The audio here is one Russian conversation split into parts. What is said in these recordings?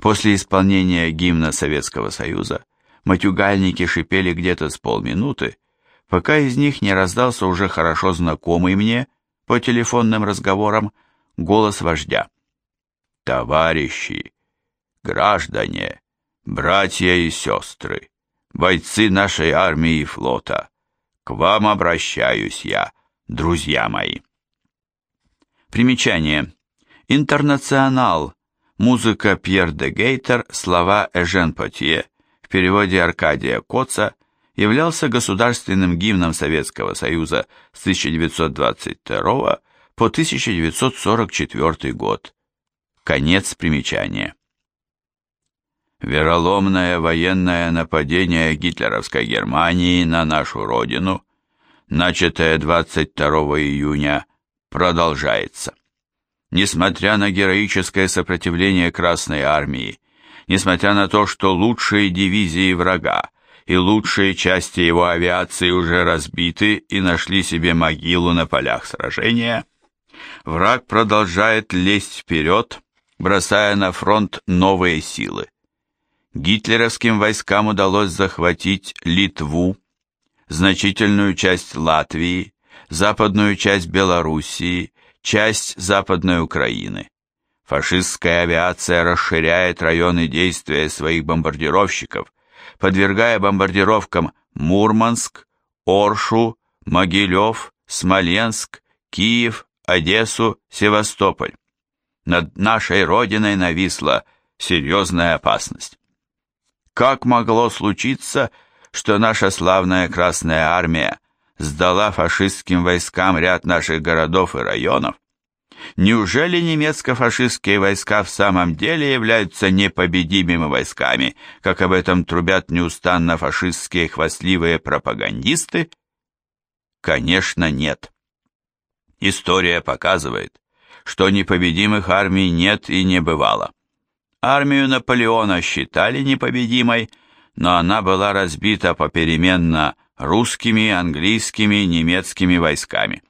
После исполнения гимна Советского Союза матюгальники шипели где-то с полминуты, пока из них не раздался уже хорошо знакомый мне по телефонным разговорам голос вождя. «Товарищи, граждане, братья и сестры, бойцы нашей армии и флота, к вам обращаюсь я, друзья мои». Примечание. Интернационал. Музыка Пьер де Гейтер, слова Эжен Потье, в переводе Аркадия Коца, являлся государственным гимном Советского Союза с 1922 по 1944 год. Конец примечания. Вероломное военное нападение гитлеровской Германии на нашу родину, начатое 22 июня, продолжается. Несмотря на героическое сопротивление Красной Армии, несмотря на то, что лучшие дивизии врага и лучшие части его авиации уже разбиты и нашли себе могилу на полях сражения, враг продолжает лезть вперед, бросая на фронт новые силы. Гитлеровским войскам удалось захватить Литву, значительную часть Латвии, западную часть Белоруссии, часть Западной Украины. Фашистская авиация расширяет районы действия своих бомбардировщиков, подвергая бомбардировкам Мурманск, Оршу, Могилев, Смоленск, Киев, Одессу, Севастополь. Над нашей Родиной нависла серьезная опасность. Как могло случиться, что наша славная Красная Армия сдала фашистским войскам ряд наших городов и районов? Неужели немецко-фашистские войска в самом деле являются непобедимыми войсками, как об этом трубят неустанно фашистские хвастливые пропагандисты? Конечно, нет. История показывает, что непобедимых армий нет и не бывало. Армию Наполеона считали непобедимой, но она была разбита попеременно русскими, английскими, немецкими войсками.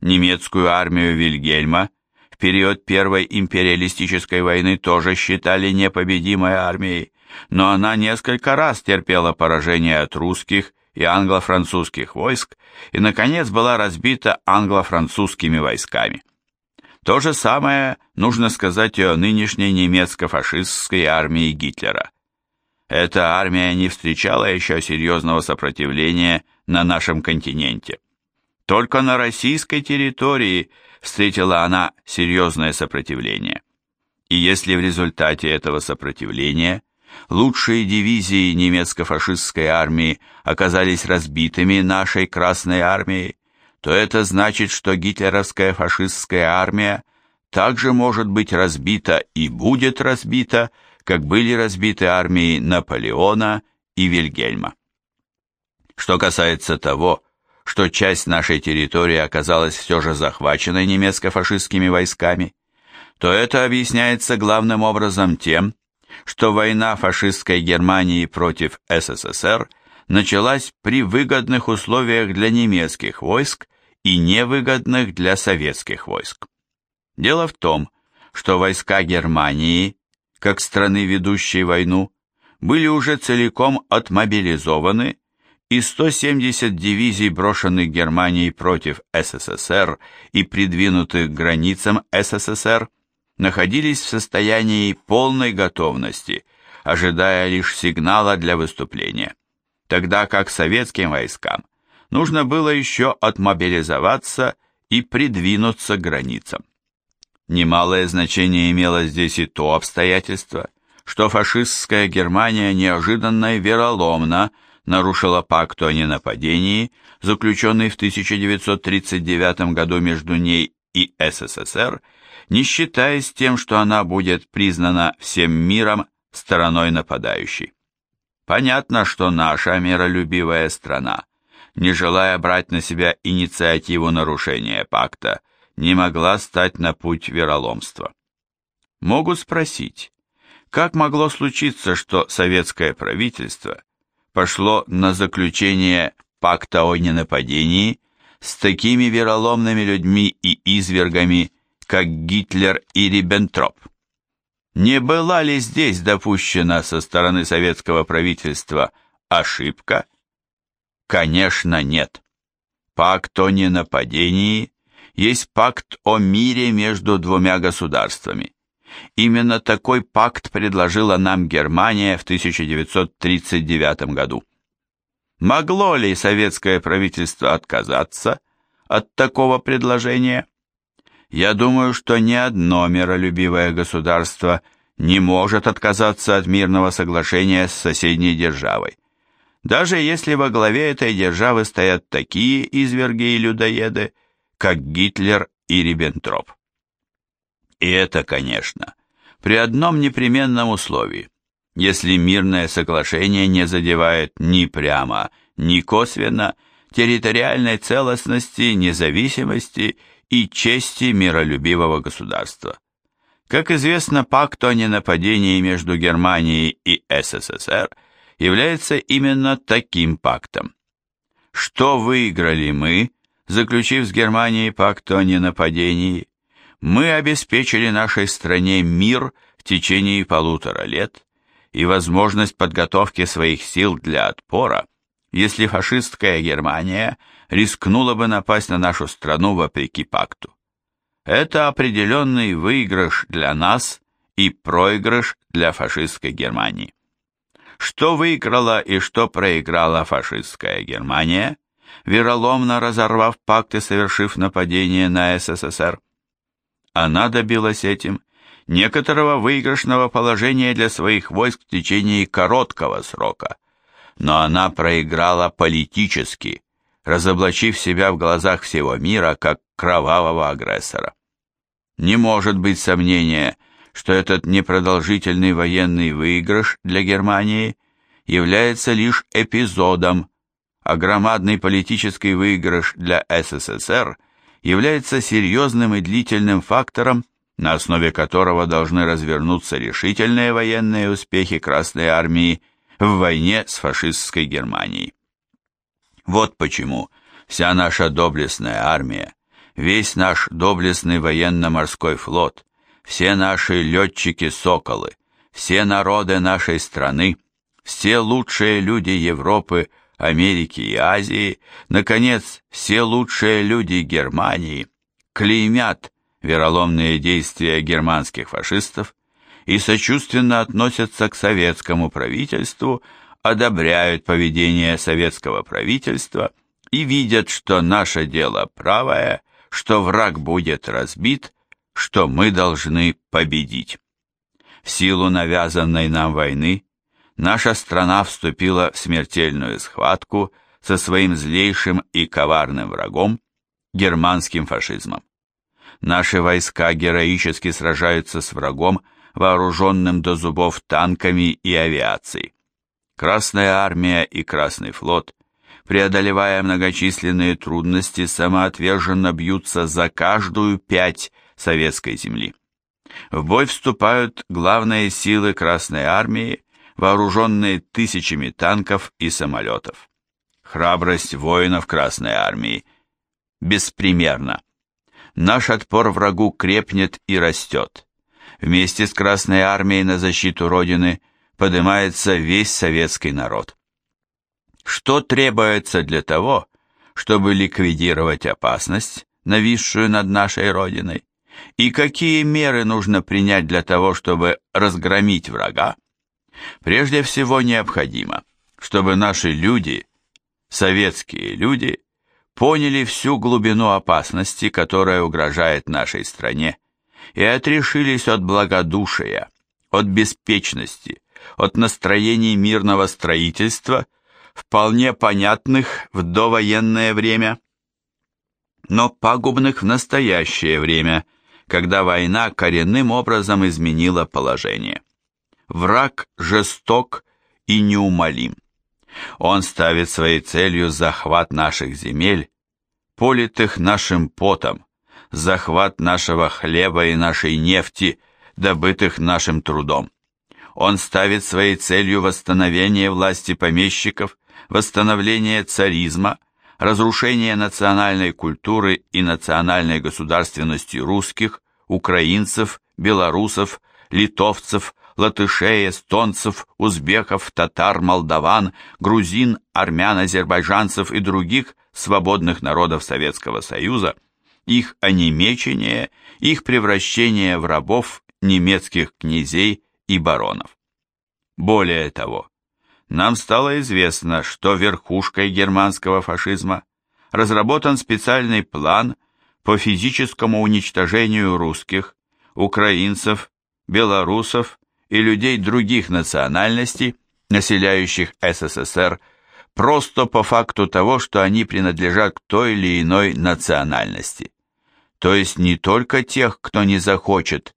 Немецкую армию Вильгельма в период Первой империалистической войны тоже считали непобедимой армией, но она несколько раз терпела поражение от русских и англо-французских войск и, наконец, была разбита англо-французскими войсками. То же самое нужно сказать и о нынешней немецко-фашистской армии Гитлера. Эта армия не встречала еще серьезного сопротивления на нашем континенте. Только на российской территории встретила она серьезное сопротивление. И если в результате этого сопротивления лучшие дивизии немецко-фашистской армии оказались разбитыми нашей Красной армией, то это значит, что гитлеровская фашистская армия также может быть разбита и будет разбита, как были разбиты армии Наполеона и Вильгельма. Что касается того, что часть нашей территории оказалась все же захваченной немецко-фашистскими войсками, то это объясняется главным образом тем, что война фашистской Германии против СССР началась при выгодных условиях для немецких войск и невыгодных для советских войск. Дело в том, что войска Германии, как страны, ведущей войну, были уже целиком отмобилизованы и 170 дивизий, брошенных Германией против СССР и придвинутых к границам СССР, находились в состоянии полной готовности, ожидая лишь сигнала для выступления, тогда как советским войскам нужно было еще отмобилизоваться и придвинуться к границам. Немалое значение имело здесь и то обстоятельство, что фашистская Германия неожиданно и вероломно нарушила пакт о ненападении, заключенный в 1939 году между ней и СССР, не считаясь тем, что она будет признана всем миром стороной нападающей. Понятно, что наша миролюбивая страна, не желая брать на себя инициативу нарушения пакта, не могла стать на путь вероломства. Могут спросить, как могло случиться, что советское правительство пошло на заключение пакта о ненападении с такими вероломными людьми и извергами, как Гитлер и Риббентроп. Не была ли здесь допущена со стороны советского правительства ошибка? Конечно, нет. Пакт о ненападении есть пакт о мире между двумя государствами. Именно такой пакт предложила нам Германия в 1939 году. Могло ли советское правительство отказаться от такого предложения? Я думаю, что ни одно миролюбивое государство не может отказаться от мирного соглашения с соседней державой. Даже если во главе этой державы стоят такие изверги и людоеды, как Гитлер и Риббентроп. И это, конечно, при одном непременном условии. Если мирное соглашение не задевает ни прямо, ни косвенно территориальной целостности, независимости и чести миролюбивого государства. Как известно, пакт о ненападении между Германией и СССР является именно таким пактом. Что выиграли мы, заключив с Германией пакт о ненападении? Мы обеспечили нашей стране мир в течение полутора лет и возможность подготовки своих сил для отпора, если фашистская Германия рискнула бы напасть на нашу страну вопреки пакту. Это определенный выигрыш для нас и проигрыш для фашистской Германии. Что выиграла и что проиграла фашистская Германия, вероломно разорвав пакт и совершив нападение на СССР? Она добилась этим некоторого выигрышного положения для своих войск в течение короткого срока, но она проиграла политически, разоблачив себя в глазах всего мира как кровавого агрессора. Не может быть сомнения, что этот непродолжительный военный выигрыш для Германии является лишь эпизодом, а громадный политический выигрыш для СССР является серьезным и длительным фактором, на основе которого должны развернуться решительные военные успехи Красной Армии в войне с фашистской Германией. Вот почему вся наша доблестная армия, весь наш доблестный военно-морской флот, все наши летчики-соколы, все народы нашей страны, все лучшие люди Европы, Америки и Азии, наконец, все лучшие люди Германии клеймят вероломные действия германских фашистов и сочувственно относятся к советскому правительству, одобряют поведение советского правительства и видят, что наше дело правое, что враг будет разбит, что мы должны победить. В силу навязанной нам войны наша страна вступила в смертельную схватку со своим злейшим и коварным врагом, германским фашизмом. Наши войска героически сражаются с врагом, вооруженным до зубов танками и авиацией. Красная армия и Красный флот, преодолевая многочисленные трудности, самоотверженно бьются за каждую пять советской земли. В бой вступают главные силы Красной армии, вооруженные тысячами танков и самолетов. Храбрость воинов Красной армии беспримерна. Наш отпор врагу крепнет и растет. Вместе с Красной Армией на защиту Родины поднимается весь советский народ. Что требуется для того, чтобы ликвидировать опасность, нависшую над нашей Родиной? И какие меры нужно принять для того, чтобы разгромить врага? Прежде всего необходимо, чтобы наши люди, советские люди, поняли всю глубину опасности, которая угрожает нашей стране, и отрешились от благодушия, от беспечности, от настроений мирного строительства, вполне понятных в довоенное время, но пагубных в настоящее время, когда война коренным образом изменила положение. Враг жесток и неумолим. Он ставит своей целью захват наших земель, политых нашим потом, захват нашего хлеба и нашей нефти, добытых нашим трудом. Он ставит своей целью восстановление власти помещиков, восстановление царизма, разрушение национальной культуры и национальной государственности русских, украинцев, белорусов, литовцев, латышей, эстонцев, узбеков, татар, молдаван, грузин, армян, азербайджанцев и других свободных народов Советского Союза, их онемечение, их превращение в рабов немецких князей и баронов. Более того, нам стало известно, что верхушкой германского фашизма разработан специальный план по физическому уничтожению русских, украинцев, белорусов и людей других национальностей, населяющих СССР, просто по факту того, что они принадлежат к той или иной национальности. То есть не только тех, кто не захочет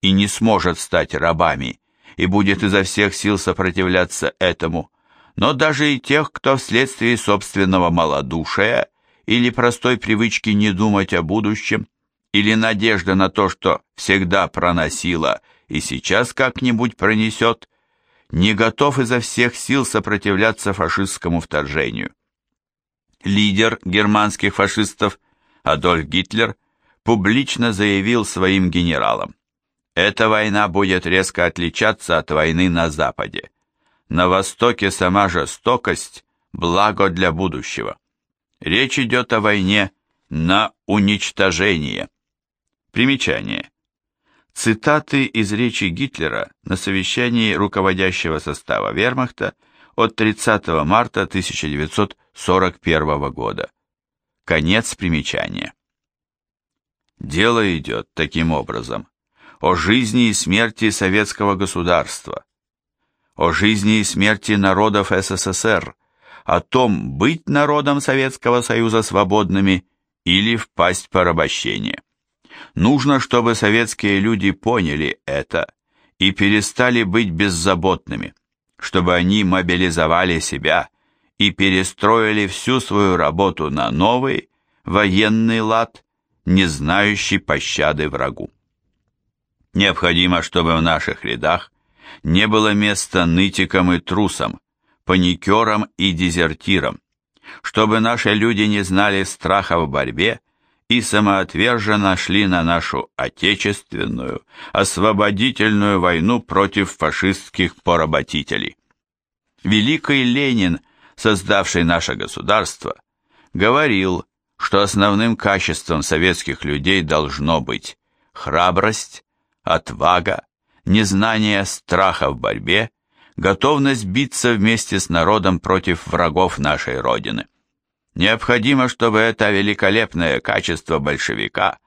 и не сможет стать рабами, и будет изо всех сил сопротивляться этому, но даже и тех, кто вследствие собственного малодушия или простой привычки не думать о будущем, или надежда на то, что всегда проносила и сейчас как-нибудь пронесет, не готов изо всех сил сопротивляться фашистскому вторжению. Лидер германских фашистов Адольф Гитлер публично заявил своим генералам, эта война будет резко отличаться от войны на Западе. На Востоке сама жестокость – благо для будущего. Речь идет о войне на уничтожение. Примечание. Цитаты из речи Гитлера на совещании руководящего состава вермахта от 30 марта 1941 года. Конец примечания. Дело идет таким образом о жизни и смерти советского государства, о жизни и смерти народов СССР, о том, быть народом Советского Союза свободными или впасть в порабощение. Нужно, чтобы советские люди поняли это и перестали быть беззаботными, чтобы они мобилизовали себя и перестроили всю свою работу на новый военный лад, не знающий пощады врагу. Необходимо, чтобы в наших рядах не было места нытикам и трусам, паникерам и дезертирам, чтобы наши люди не знали страха в борьбе и самоотверженно шли на нашу отечественную, освободительную войну против фашистских поработителей. Великий Ленин, создавший наше государство, говорил, что основным качеством советских людей должно быть храбрость, отвага, незнание страха в борьбе, готовность биться вместе с народом против врагов нашей Родины. Необходимо, чтобы это великолепное качество большевика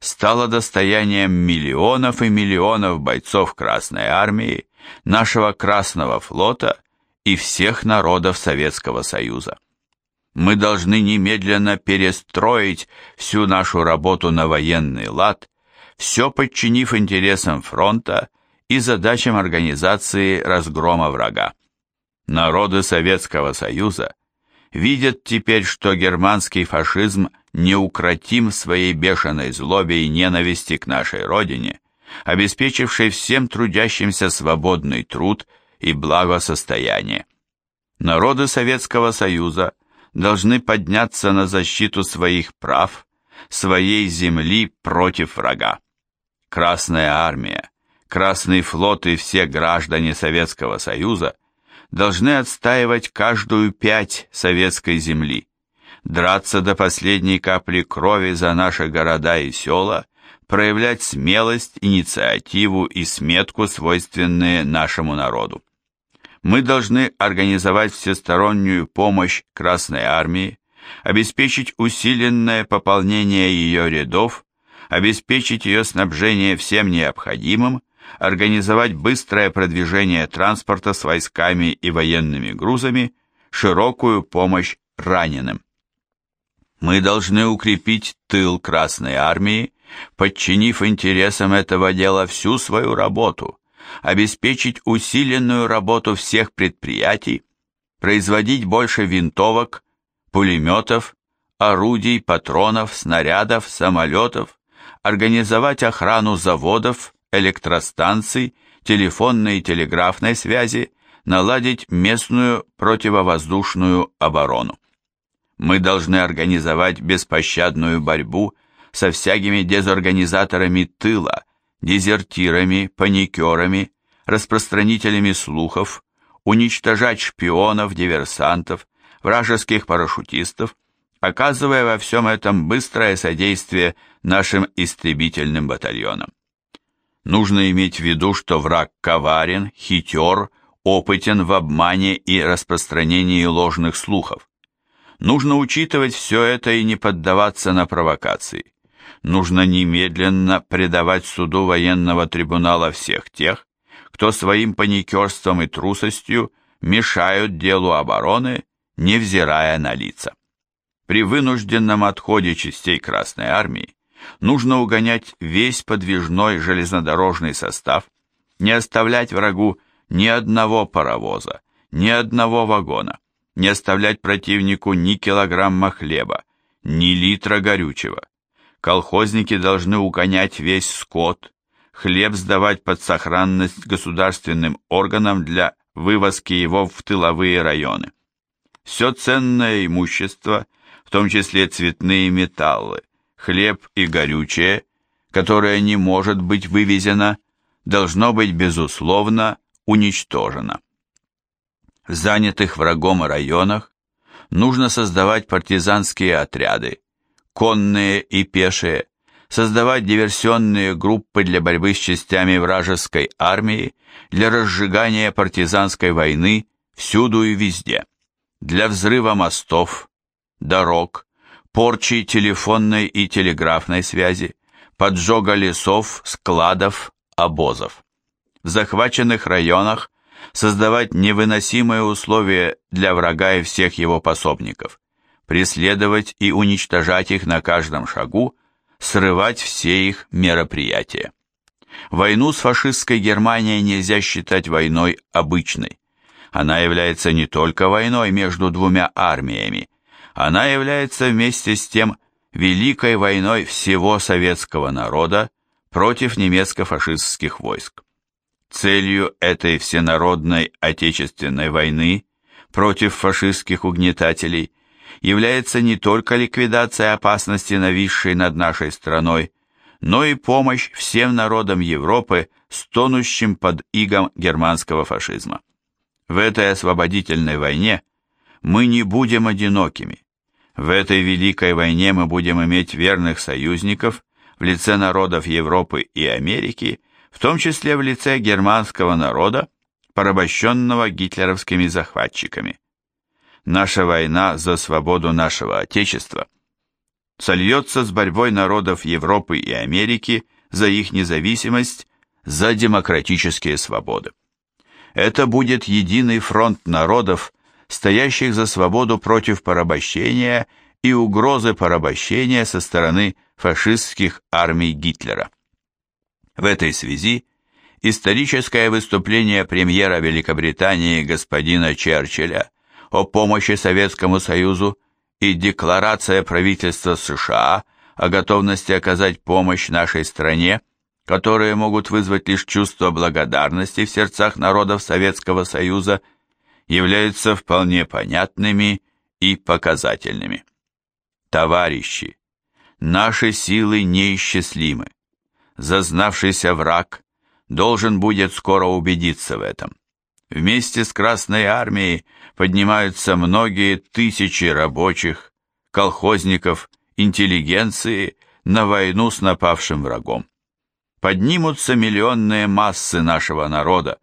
стало достоянием миллионов и миллионов бойцов Красной Армии, нашего Красного флота и всех народов Советского Союза. Мы должны немедленно перестроить всю нашу работу на военный лад все подчинив интересам фронта и задачам организации разгрома врага. Народы Советского Союза видят теперь, что германский фашизм неукротим в своей бешеной злобе и ненависти к нашей родине, обеспечившей всем трудящимся свободный труд и благосостояние. Народы Советского Союза должны подняться на защиту своих прав, своей земли против врага. Красная армия, Красный флот и все граждане Советского Союза должны отстаивать каждую пять советской земли, драться до последней капли крови за наши города и села, проявлять смелость, инициативу и сметку, свойственные нашему народу. Мы должны организовать всестороннюю помощь Красной Армии, обеспечить усиленное пополнение ее рядов обеспечить ее снабжение всем необходимым, организовать быстрое продвижение транспорта с войсками и военными грузами, широкую помощь раненым. Мы должны укрепить тыл Красной Армии, подчинив интересам этого дела всю свою работу, обеспечить усиленную работу всех предприятий, производить больше винтовок, пулеметов, орудий, патронов, снарядов, самолетов, организовать охрану заводов, электростанций, телефонной и телеграфной связи, наладить местную противовоздушную оборону. Мы должны организовать беспощадную борьбу со всякими дезорганизаторами тыла, дезертирами, паникерами, распространителями слухов, уничтожать шпионов, диверсантов, вражеских парашютистов, оказывая во всем этом быстрое содействие нашим истребительным батальонам. Нужно иметь в виду, что враг коварен, хитер, опытен в обмане и распространении ложных слухов. Нужно учитывать все это и не поддаваться на провокации. Нужно немедленно предавать суду военного трибунала всех тех, кто своим паникерством и трусостью мешают делу обороны, невзирая на лица. При вынужденном отходе частей Красной Армии нужно угонять весь подвижной железнодорожный состав, не оставлять врагу ни одного паровоза, ни одного вагона, не оставлять противнику ни килограмма хлеба, ни литра горючего. Колхозники должны угонять весь скот, хлеб сдавать под сохранность государственным органам для вывозки его в тыловые районы. Все ценное имущество, в том числе цветные металлы, хлеб и горючее, которое не может быть вывезено, должно быть безусловно уничтожено. В занятых врагом районах нужно создавать партизанские отряды, конные и пешие, создавать диверсионные группы для борьбы с частями вражеской армии, для разжигания партизанской войны всюду и везде, для взрыва мостов, дорог, порчи телефонной и телеграфной связи, поджога лесов, складов, обозов в захваченных районах создавать невыносимые условия для врага и всех его пособников, преследовать и уничтожать их на каждом шагу, срывать все их мероприятия. Войну с фашистской Германией нельзя считать войной обычной. Она является не только войной между двумя армиями, она является вместе с тем великой войной всего советского народа против немецко-фашистских войск. Целью этой всенародной отечественной войны против фашистских угнетателей является не только ликвидация опасности, нависшей над нашей страной, но и помощь всем народам Европы, стонущим под игом германского фашизма. В этой освободительной войне мы не будем одинокими. В этой великой войне мы будем иметь верных союзников в лице народов Европы и Америки, в том числе в лице германского народа, порабощенного гитлеровскими захватчиками. Наша война за свободу нашего Отечества сольется с борьбой народов Европы и Америки за их независимость, за демократические свободы. Это будет единый фронт народов, стоящих за свободу против порабощения и угрозы порабощения со стороны фашистских армий Гитлера. В этой связи историческое выступление премьера Великобритании господина Черчилля о помощи Советскому Союзу и декларация правительства США о готовности оказать помощь нашей стране, которые могут вызвать лишь чувство благодарности в сердцах народов Советского Союза, являются вполне понятными и показательными. Товарищи, наши силы неисчислимы зазнавшийся враг должен будет скоро убедиться в этом. Вместе с Красной Армией поднимаются многие тысячи рабочих, колхозников, интеллигенции на войну с напавшим врагом. Поднимутся миллионные массы нашего народа,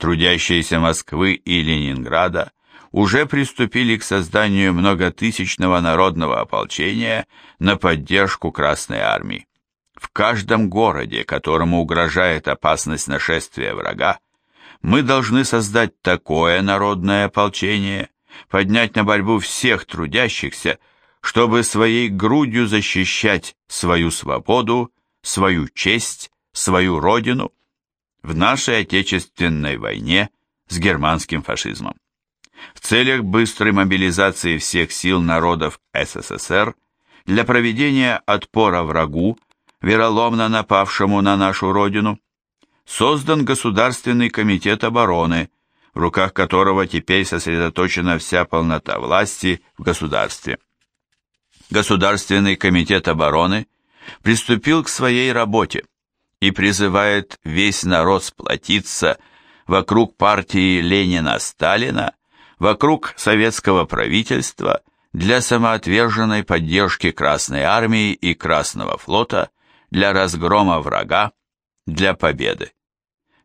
трудящиеся Москвы и Ленинграда, уже приступили к созданию многотысячного народного ополчения на поддержку Красной Армии. В каждом городе, которому угрожает опасность нашествия врага, мы должны создать такое народное ополчение, поднять на борьбу всех трудящихся, чтобы своей грудью защищать свою свободу, свою честь, свою родину в нашей Отечественной войне с германским фашизмом. В целях быстрой мобилизации всех сил народов СССР для проведения отпора врагу вероломно напавшему на нашу родину, создан Государственный комитет обороны, в руках которого теперь сосредоточена вся полнота власти в государстве. Государственный комитет обороны приступил к своей работе и призывает весь народ сплотиться вокруг партии Ленина-Сталина, вокруг советского правительства для самоотверженной поддержки Красной Армии и Красного Флота, для разгрома врага, для победы.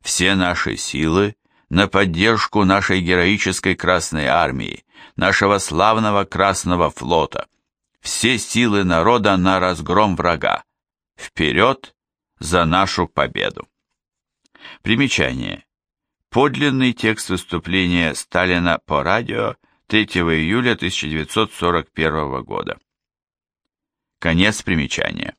Все наши силы на поддержку нашей героической Красной Армии, нашего славного Красного Флота. Все силы народа на разгром врага. Вперед за нашу победу. Примечание. Подлинный текст выступления Сталина по радио 3 июля 1941 года. Конец примечания.